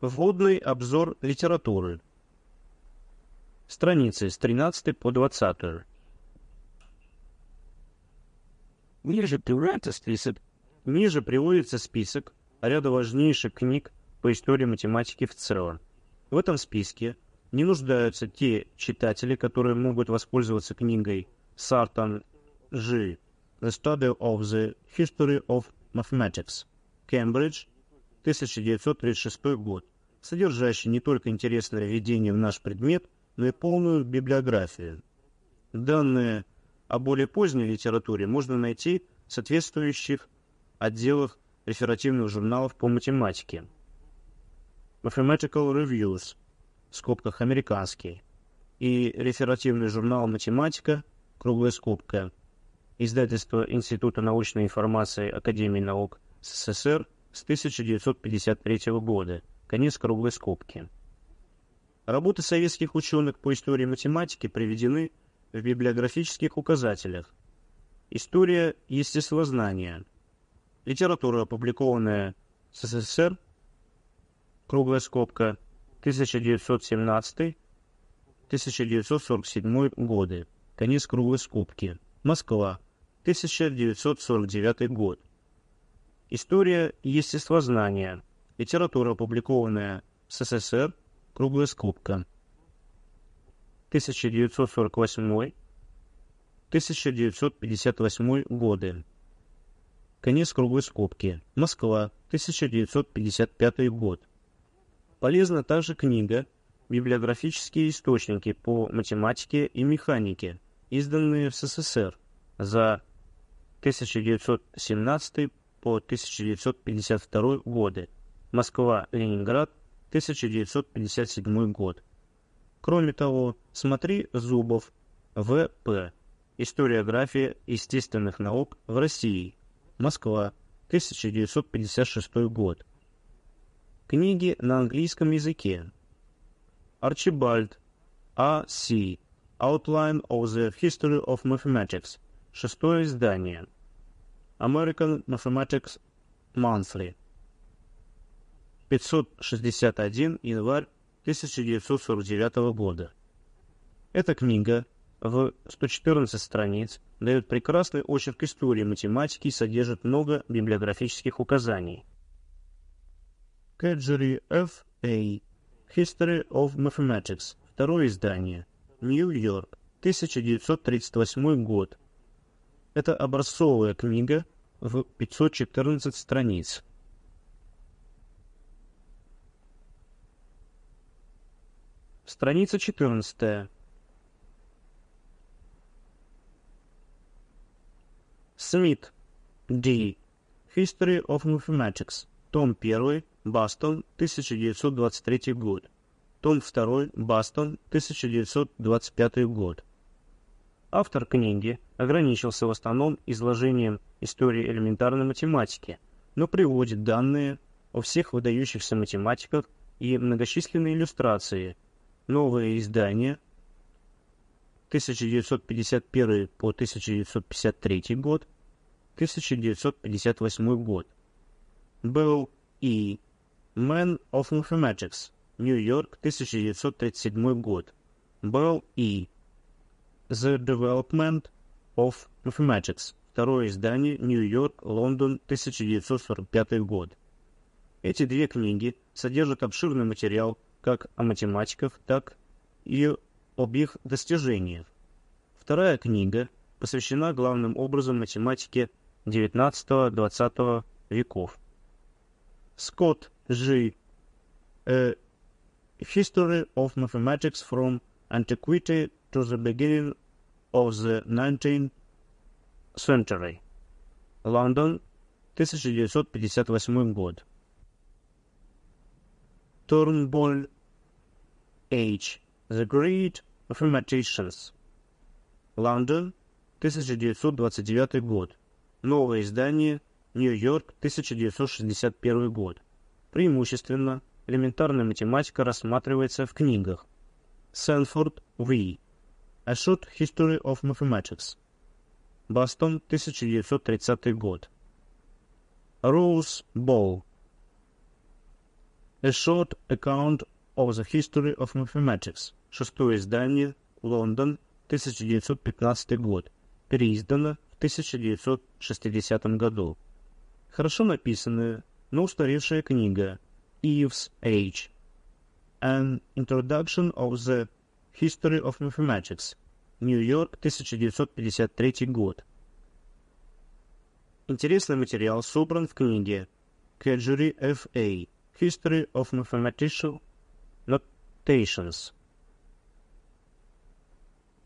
Вводный обзор литературы. Страницы с 13 по 20. Ниже приводится список. Ниже приводится список ряда важнейших книг по истории математики в целом. В этом списке не нуждаются те читатели, которые могут воспользоваться книгой Сартан G. The Study of the History of Mathematics. Cambridge, 1936 год, содержащий не только интересное введение в наш предмет, но и полную библиографию. Данные о более поздней литературе можно найти в соответствующих отделах реферативных журналов по математике. Mathematical Reviews, в скобках американский, и реферативный журнал «Математика», круглая скобка, издательство Института научной информации Академии наук СССР с 1953 года, конец круглой скобки. Работы советских ученых по истории математики приведены в библиографических указателях. История естествознания. Литература, опубликованная в СССР, круглая скобка, 1917-1947 годы, конец круглой скобки. Москва, 1949 год. История естествознания. Литература, опубликованная в СССР, круглая скобка. 1948-1958 годы. Конец круглой скобки. Москва, 1955 год. Полезна также книга «Библиографические источники по математике и механике», изданные в СССР за 1917 по 1952 годы. Москва-Ленинград, 1957 год. Кроме того, смотри Зубов, В.П. Историография естественных наук в России. Москва, 1956 год. Книги на английском языке. Арчибальд, А. С. Outline of the History of Mathematics. Шестое издание. American Mathematics Monthly. 561 январь 1949 года. Эта книга в 114 страниц дает прекрасный очерк истории математики и содержит много библиографических указаний. Кэджери Ф. А. History of Mathematics. Второе издание. Нью-Йорк. 1938 год. Это образцовая книга в 514 страниц. Страница 14. Смит, Д. History of Mathematics. Том 1. Бастон, 1923 год. Том 2. Бастон, 1925 год. Автор книги ограничился в основном изложением истории элементарной математики, но приводит данные о всех выдающихся математиках и многочисленные иллюстрации. Новое издание 1951 по 1953 год, 1958 год. Белл И. Man of Mathematics, Нью-Йорк, 1937 год. Белл И. The Development of Mathematics. Второе издание. Нью-Йорк, Лондон, 1945 год. Эти две книги содержат обширный материал как о математиках, так и об их достижениях. Вторая книга посвящена главным образом математике XIX-XX веков. Скотт Ж. A History of Mathematics from Antiquity to the beginning of the 19th century. Лондон, 1958 год. Turnbull H. The Great Mathematicians. Лондон, 1929 год. Новое издание. Нью-Йорк, 1961 год. Преимущественно элементарная математика рассматривается в книгах. Сэнфорд В. A Short History of Mathematics. Бостон, 1930 год. Роуз Болл. A Short Account of the History of Mathematics. Шестое издание. Лондон, 1915 год. Переиздано в 1960 году. Хорошо написанная, но устаревшая книга. Eve's Age. An Introduction of the History of Mathematics. Нью-Йорк, 1953 год. Интересный материал собран в книге Kedgery F.A. History of Mathematical Notations.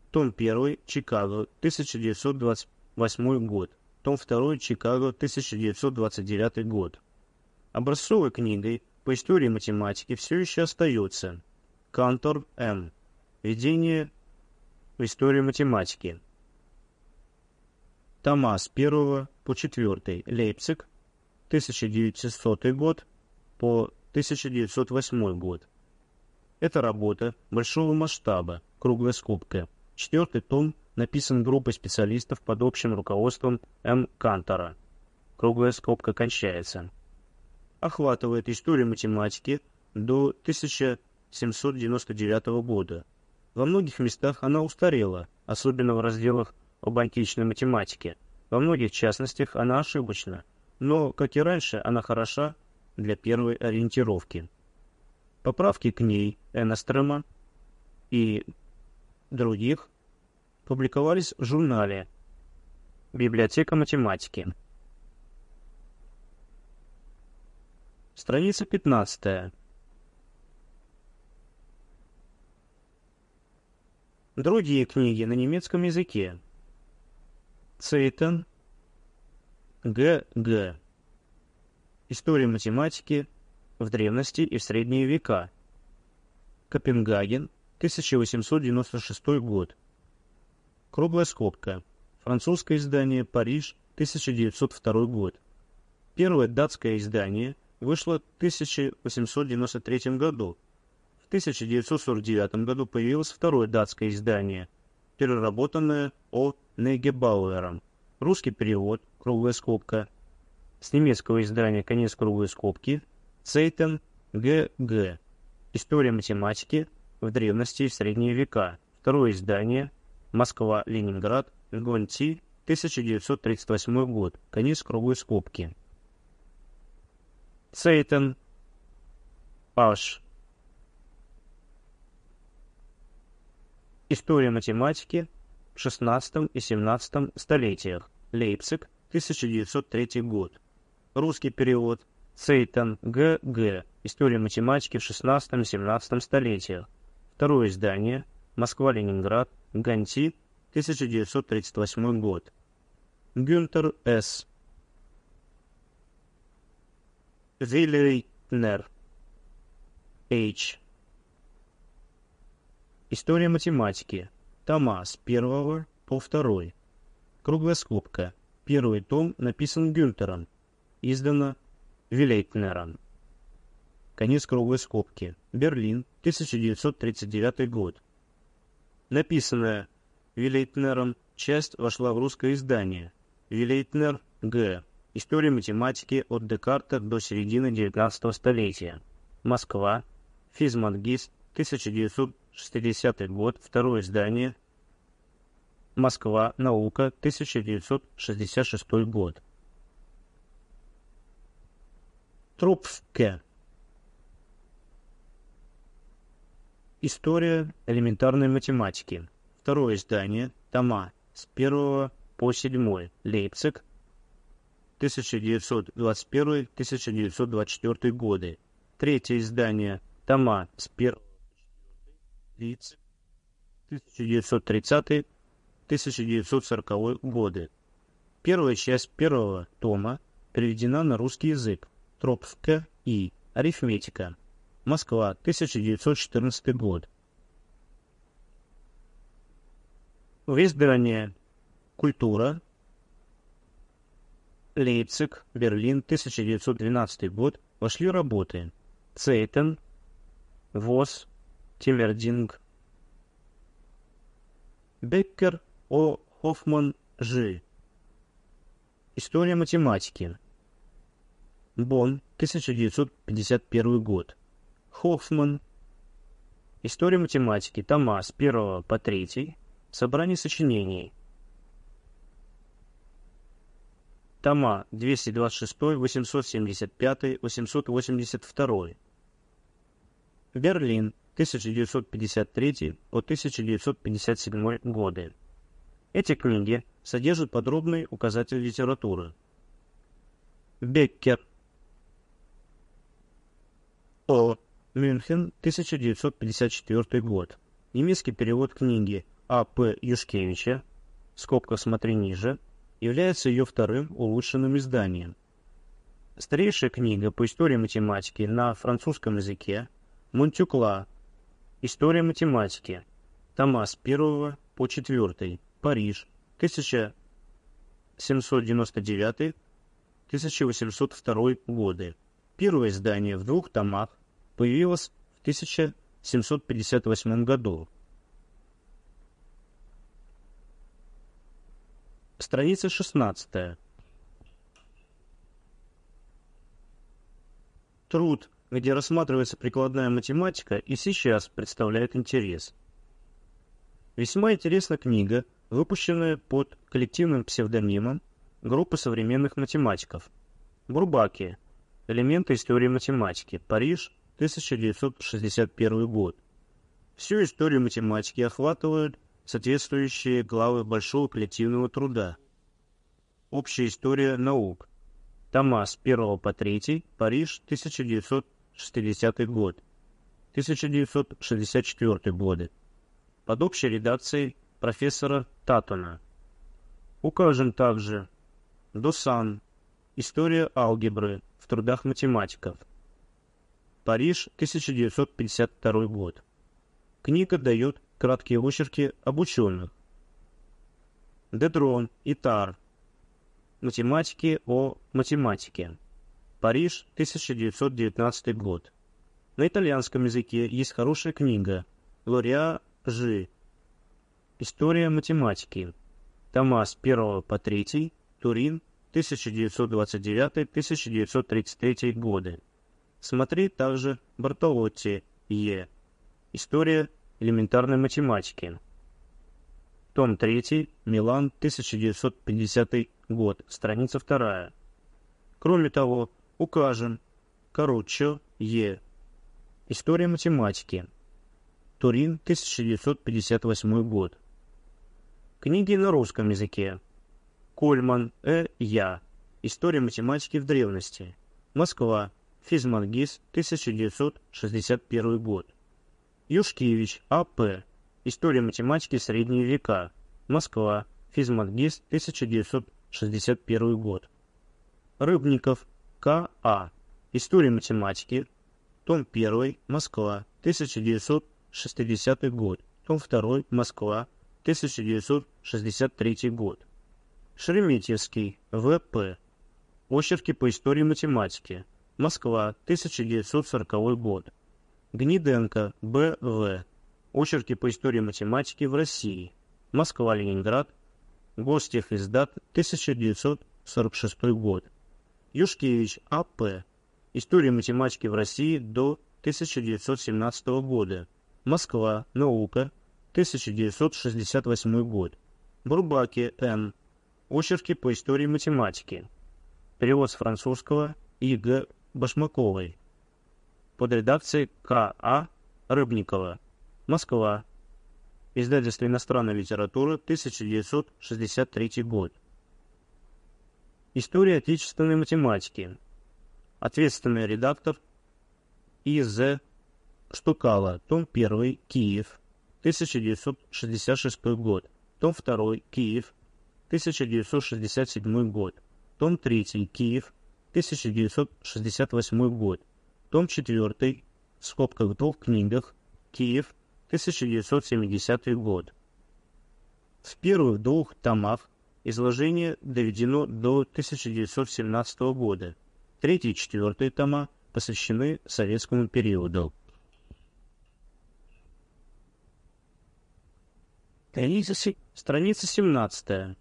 Том 1, Чикаго, 1928 год. Том 2, Чикаго, 1929 год. Образцовой книгой по истории математики все еще остается Кантор М. Введение в историю математики. Тома с 1 по 4. Лейпциг, 1900 год по 1908 год. Это работа большого масштаба, круглая скобка. Четвертый том написан группой специалистов под общим руководством М. Кантора. Круглая скобка кончается. Охватывает историю математики до 1799 года. Во многих местах она устарела, особенно в разделах об античной математике. Во многих частностях она ошибочна, но, как и раньше, она хороша для первой ориентировки. Поправки к ней Энестрема и других публиковались в журнале «Библиотека математики». Страница 15. Другие книги на немецком языке. Цейтен, Г. Г. История математики в древности и в средние века. Копенгаген, 1896 год. Круглая скобка. Французское издание «Париж», 1902 год. Первое датское издание вышло в 1893 году. В 1949 году появилось второе датское издание, переработанное О. Негебауэром. Русский перевод, круглая скобка. С немецкого издания «Конец круглой скобки» Цейтен Г. Г. История математики в древности и в средние века. Второе издание. Москва, Ленинград, Гонти, 1938 год. Конец круглой скобки. Цейтен. Аш. История математики в XVI и XVII столетиях. Лейпциг, 1903 год. Русский перевод Цейтон Г. Г. История математики в XVI и XVII столетиях. Второе издание. Москва-Ленинград. Ганти. 1938 год. Гюнтер С. Виллейтнер. H. История математики. Тома с 1 по второй. Круглая скобка. Первый том написан Гюнтером. Издано Вилейтнером. Конец круглой скобки. Берлин, 1939 год. Написанная Вилейтнером часть вошла в русское издание. Вилейтнер Г. История математики от Декарта до середины XIX столетия. Москва. Физмангист, 1900 60 год, второе издание. Москва, наука, 1966 год. Трупфке. История элементарной математики. Второе издание, тома, с 1 по 7, Лейпциг, 1921-1924 годы. Третье издание, тома, с 1 Лейпциг. 1930-1940 годы. Первая часть первого тома переведена на русский язык. Тропска и Арифметика. Москва, 1914 год. В избрание Культура. Лейпциг, Берлин, 1912 год. Вошли работы. Цейтен, ВОЗ, Тимердинг. Беккер, О. Хоффман, Ж. История математики. Бонн, 1951 год. Хоффман. История математики. Тома с 1 по 3. Собрание сочинений. Тома 226, 875, 882. Берлин, 1953 по 1957 годы. Эти книги содержат подробный указатель литературы. Беккер. О. Мюнхен, 1954 год. Немецкий перевод книги А. П. Юшкевича, скобка «Смотри ниже», является ее вторым улучшенным изданием. Старейшая книга по истории математики на французском языке Монтюкла История математики. Тома с 1 по 4. Париж. 1799-1802 годы. Первое издание в двух томах появилось в 1758 году. Страница 16. Труд, где рассматривается прикладная математика, и сейчас представляет интерес. Весьма интересна книга, выпущенная под коллективным псевдонимом группы современных математиков. Бурбаки. Элементы истории математики. Париж, 1961 год. Всю историю математики охватывают соответствующие главы большого коллективного труда. Общая история наук. Тома с 1 по 3, Париж, 1960 год. 1964 годы. Под общей редакцией профессора Татона. Укажем также Досан. История алгебры в трудах математиков. Париж, 1952 год. Книга дает краткие очерки об ученых. Дедрон и Тар. Математики о математике. Париж, 1919 год. На итальянском языке есть хорошая книга Лориа Жи. История математики. Тома с 1 по 3. Турин, 1929-1933 годы. Смотри также Бартолотти Е. История элементарной математики. Том 3, Милан, 1950 год, страница 2. Кроме того, укажем Каруччо Е. История математики. Турин, 1958 год. Книги на русском языке. Кольман Э. Я. История математики в древности. Москва. Физмангис, 1961 год. Юшкевич, А.П. История математики средние века. Москва. Физматгист, 1961 год. Рыбников, К.А. История математики. Том 1. Москва. 1960 год. Том 2. Москва. 1963 год. Шереметьевский, В.П. Очерки по истории математики. Москва. 1940 год. Гниденко, Б.В. Очерки по истории математики в России. Москва-Ленинград. Гостехиздат, 1946 год. Юшкевич, А.П. История математики в России до 1917 года. Москва. Наука. 1968 год. Бурбаки, Н. Очерки по истории математики. Перевод с французского И.Г. Башмаковой под редакцией К.А. Рыбникова. Москва. Издательство иностранной литературы, 1963 год. История отечественной математики. Ответственный редактор И.З. Штукала. Том 1. Киев. 1966 год. Том 2. Киев. 1967 год. Том 3. Киев. 1968 год том 4, в скобках двух книгах, Киев, 1970 год. В первых двух томах изложение доведено до 1917 года. Третий и четвертый тома посвящены советскому периоду. Страница 17.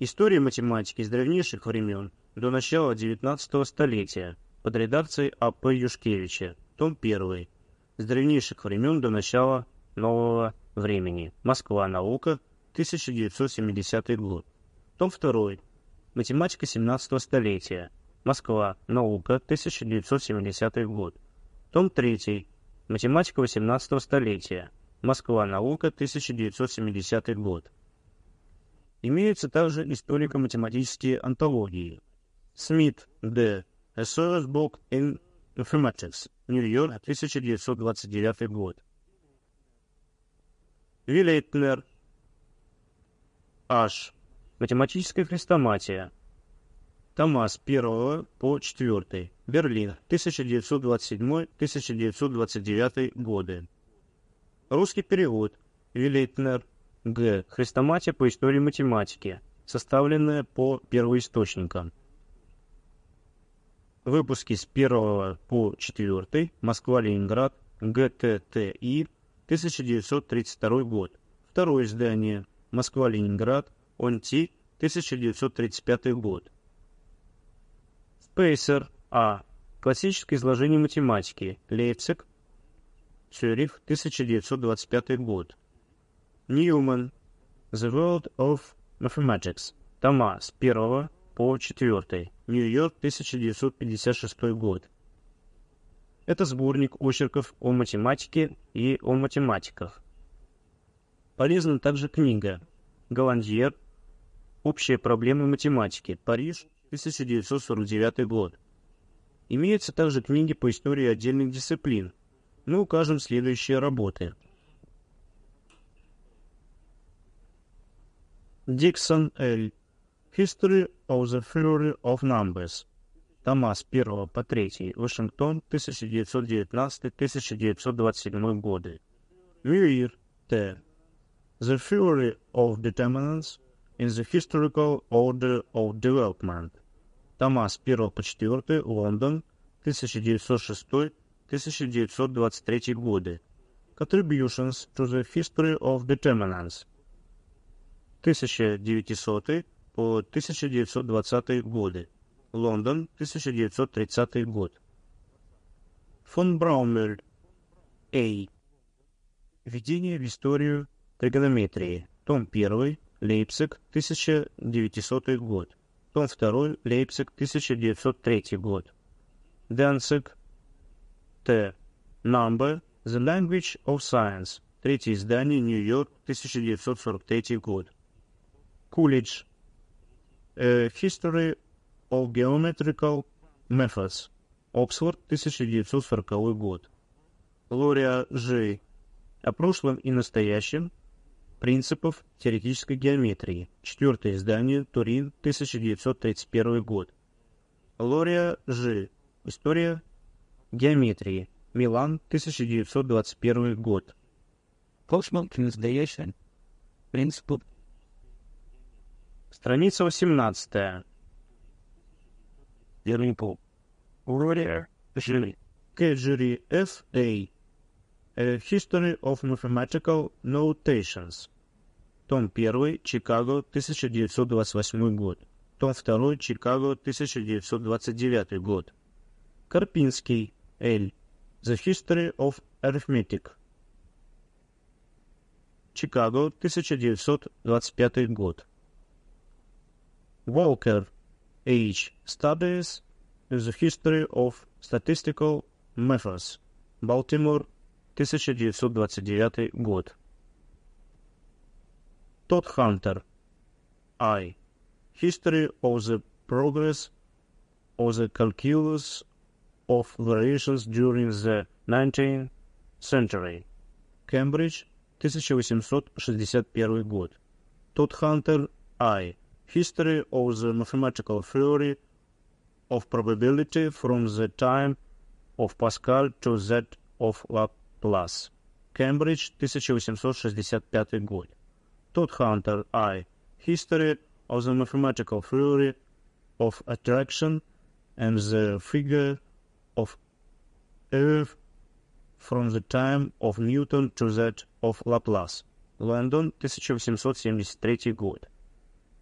История математики с древнейших времен до начала XIX столетия под редакцией А.П. Юшкевича, том 1, с древнейших времен до начала нового времени. Москва. Наука. 1970 год. Том 2. Математика 17 столетия. Москва. Наука. 1970 год. Том 3. Математика 18 столетия. Москва. Наука. 1970 год. Имеются также историко-математические антологии. Смит, Д. Book in Mathematics. Нью-Йорк, 1929 год. Вилейтнер. H. Математическая хрестоматия. Тома с 1 по 4. Берлин, 1927-1929 годы. Русский перевод. Вилейтнер. Г. Хрестоматия по истории математики, составленная по первоисточникам. Выпуски с 1 по 4. Москва-Ленинград. ГТТИ. 1932 год. Второе издание. Москва-Ленинград. ОНТИ. 1935 год. Спейсер. А. Классическое изложение математики. Лейпциг. Цюрих. 1925 год. Ньюман. The World of Mathematics. Тома с 1 по 4. Нью-Йорк, 1956 год. Это сборник очерков о математике и о математиках. Полезна также книга «Голландьер. Общие проблемы математики. Париж, 1949 год». Имеются также книги по истории отдельных дисциплин. Мы укажем следующие работы – Диксон Л. History of the Theory of Numbers. Тома с 1 по 3. Вашингтон, 1919-1927 годы. Мюир Т. The Theory of Determinants in the Historical Order of Development. Тома с 1 по 4. Лондон, 1906-1923 годы. Contributions to the History of Determinants. 1900 по 1920 годы. Лондон, 1930 год. Фон Браумер. А. Введение в историю тригонометрии. Том 1. Лейпциг, 1900 год. Том 2. Лейпциг, 1903 год. Данциг. Т. Number. The Language of Science. Третье издание. Нью-Йорк, 1943 год. Coolidge. A History of Geometrical Methods. Оксфорд, 1940 год. Лория Ж. О прошлом и настоящем принципов теоретической геометрии. Четвертое издание. Турин, 1931 год. Лория Ж. История геометрии. Милан, 1921 год. Настоящем принципов Страница 18. Дернипу. Уродер. Кеджери Ф. А. A History of Mathematical Notations. Том 1. Чикаго, 1928 год. Том 2. Чикаго, 1929 год. Карпинский. Л. The History of Arithmetic. Чикаго, 1925 год. Walker H. Studies the History of Statistical Methods. Балтимор, 1929 год. Тодд Хантер. I. History of the Progress of the Calculus of Variations during the 19th Century. Кембридж, 1861 год. Тодд Хантер. I. History of the Mathematical Theory of Probability from the Time of Pascal to that of Laplace. Кембридж, 1865 год. Тодд Хантер, I. History of the Mathematical Theory of Attraction and the Figure of Earth from the time of Newton to that of Laplace. Лондон, 1873 год.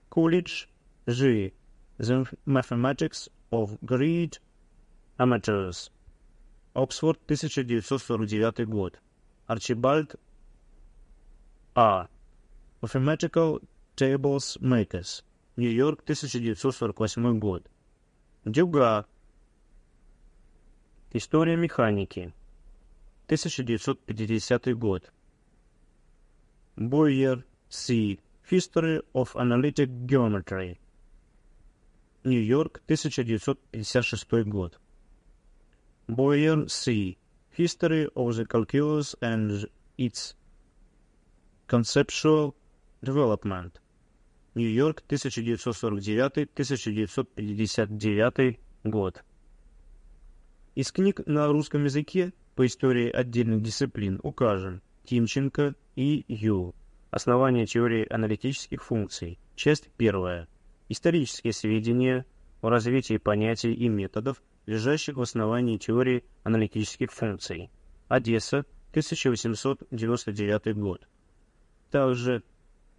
Coolidge, G. The Mathematics of Great Amateurs. Оксфорд, 1949 год. Арчибальд А. Mathematical Tables Makers. Нью-Йорк, 1948 год. Дюга. История механики. 1950 год. Бойер С. History of Analytic Geometry. Нью-Йорк, 1956 год. Бойер С. History of the Calculus and its Conceptual Development. Нью-Йорк, 1949-1959 год. Из книг на русском языке по истории отдельных дисциплин укажем Тимченко и Ю. Основание теории аналитических функций. Часть первая. Исторические сведения о развитии понятий и методов, лежащих в основании теории аналитических функций. Одесса, 1899 год. Также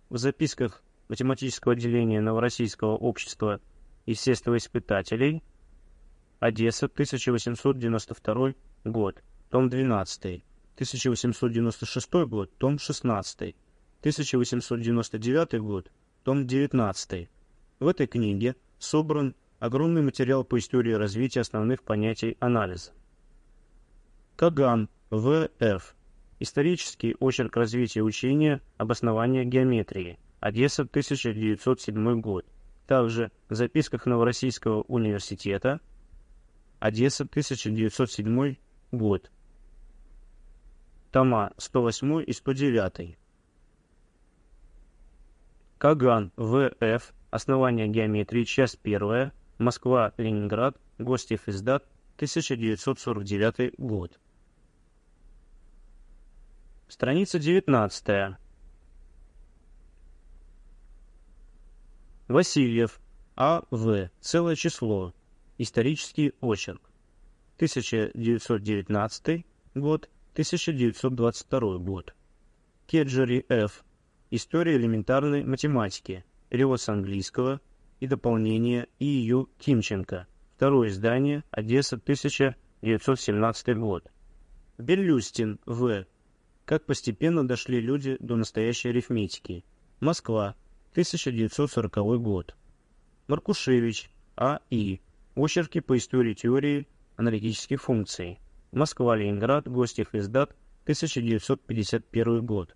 в записках математического отделения Новороссийского общества естествоиспытателей Одесса, 1892 год, том 12, 1896 год, том 16, 1899 год, том 19. В этой книге собран огромный материал по истории развития основных понятий анализа. Каган, В.Ф. Исторический очерк развития учения обоснования геометрии. Одесса, 1907 год. Также в записках Новороссийского университета. Одесса, 1907 год. Тома 108 и 109. Каган, В.Ф. Основание геометрии. Часть 1. Москва, Ленинград. Гостев-издат. 1949 год. Страница 19. Васильев, А.В. Целое число. Исторический очерк. 1919 год, 1922 год. Кеджери Ф. История элементарной математики. Перевод с английского и дополнение И.Ю. Кимченко. Второе издание. Одесса, 1917 год. Берлюстин В. Как постепенно дошли люди до настоящей арифметики. Москва, 1940 год. Маркушевич, А.И. Очерки по истории теории аналитических функций. Москва-Ленинград, Гостев издат, 1951 год.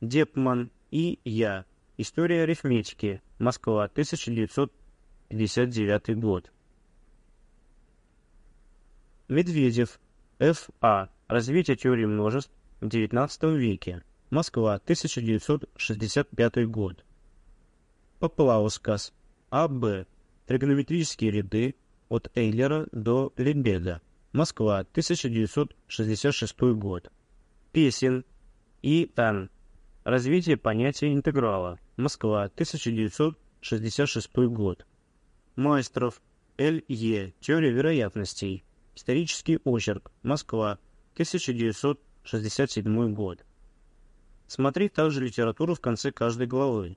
Депман И. Я. История арифметики. Москва, 1959 год. Медведев, Ф.А. Развитие теории множеств в XIX веке. Москва, 1965 год. Поплаускас. А.Б. Тригонометрические ряды от Эйлера до Лебега. Москва, 1966 год. Песен. И. Н. Развитие понятия интеграла. Москва, 1966 год. Майстров. Л. Е. Теория вероятностей. Исторический очерк. Москва, 1966 67 год. Смотри также литературу в конце каждой главы.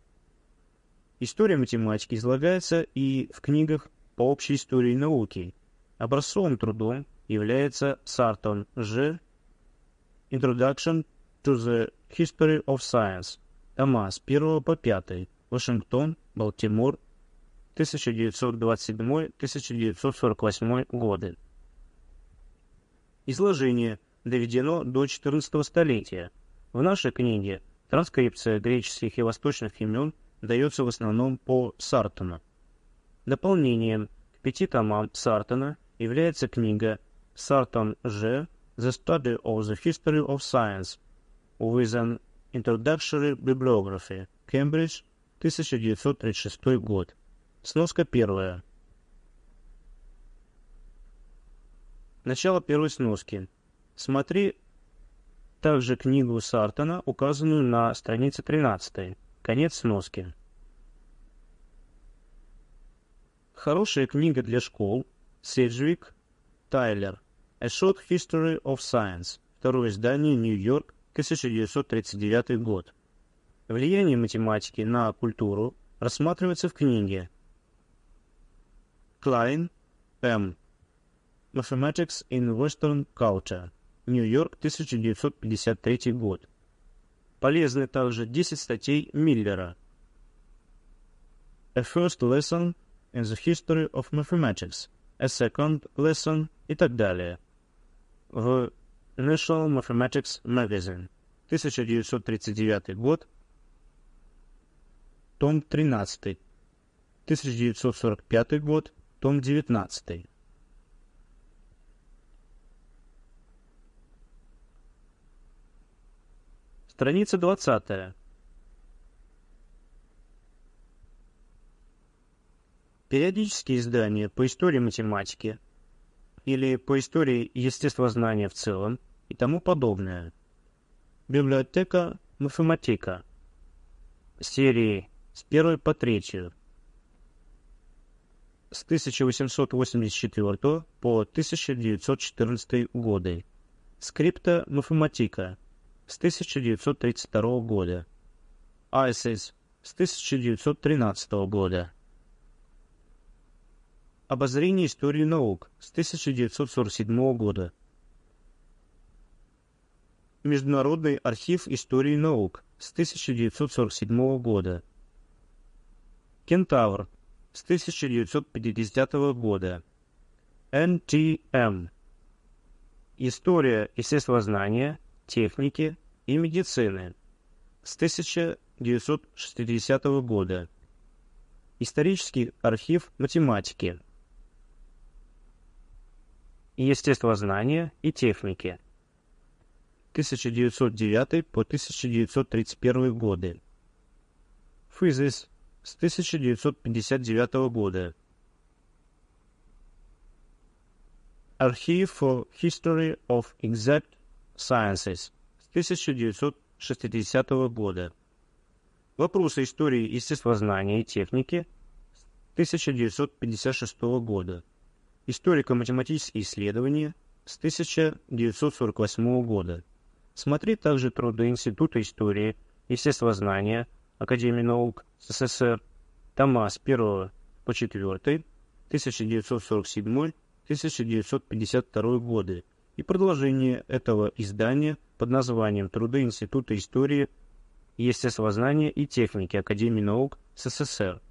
История математики излагается и в книгах по общей истории науки. Образцовым трудом является Сартон Ж. Introduction to the History of Science. Тома с 1 по 5. Вашингтон, Балтимор, 1927-1948 годы. Изложение – доведено до XIV столетия. В нашей книге транскрипция греческих и восточных имен дается в основном по Сартону. Дополнением к пяти томам Сартона является книга Сартон Ж. The Study of the History of Science with an Introductory Bibliography, Кембридж, 1936 год. Сноска первая. Начало первой сноски. Смотри также книгу Сартона, указанную на странице 13. Конец сноски. Хорошая книга для школ. Седжвик, Тайлер. A Short History of Science. Второе издание, Нью-Йорк, 1939 год. Влияние математики на культуру рассматривается в книге Klein, М. Mathematics in Western Culture. Нью-Йорк, 1953 год. Полезны также 10 статей Миллера. A first lesson in the history of mathematics. A second lesson и так далее. В National Mathematics Magazine. 1939 год. Том 13. 1945 год. Том 19. Страница 20. Периодические издания по истории математики или по истории естествознания в целом и тому подобное. Библиотека Мафематика. Серии с первой по третью. С 1884 по 1914 годы. Скрипта Мафематика с 1932 года. ISIS с 1913 года. Обозрение истории наук с 1947 года. Международный архив истории наук с 1947 года. Кентавр с 1950 года. NTM. История естествознания, техники и медицины с 1960 года. Исторический архив математики. Естествознания и техники. 1909 по 1931 годы. Физис с 1959 года. Архив for History of Exact Sciences 1960 года. Вопросы истории естествознания и техники 1956 года. Историко-математические исследования с 1948 года. Смотри также труды Института истории, естествознания, Академии наук СССР, тома с 1 по 4, 1947-1952 годы. И продолжение этого издания под названием «Труды Института истории, естествознания и техники Академии наук СССР»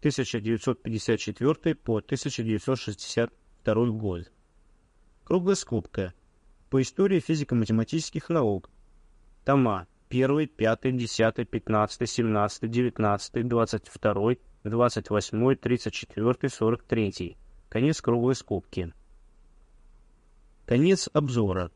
1954 по 1962 год. Круглая скобка. По истории физико-математических наук. Тома 1, 5, 10, 15, 17, 19, 22, 28, 34, 43. Конец круглой скобки. Конец обзора.